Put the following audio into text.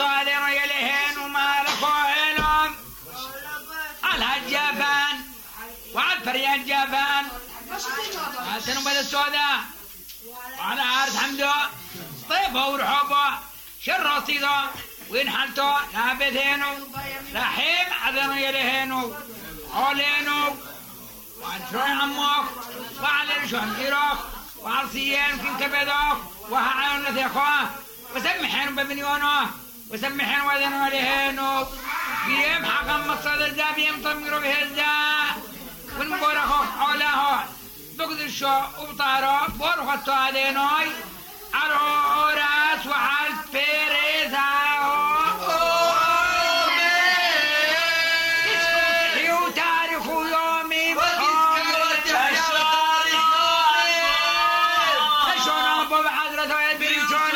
علينا يلهين وما على الجبان وعلى فريان جبان. حسن بل السوداء وعلى عارض حمدو. طيبه ورحوبه شرطيضه وين حالته نابذينو رحيم عذنو يلهينو. علينو وعن شوي عمك وعلى شو عميرك وعلى سيان كن كبدك وهعاون لثيخوه وسمحين بمليونه وسمحن وذن ولهنو بيم حقم مصاد الزا بيم طمقرو به الزا ونقورخو حولهو بقدر شو وبطارو بورو خطو علينوي العورات وعال فيريزاو Big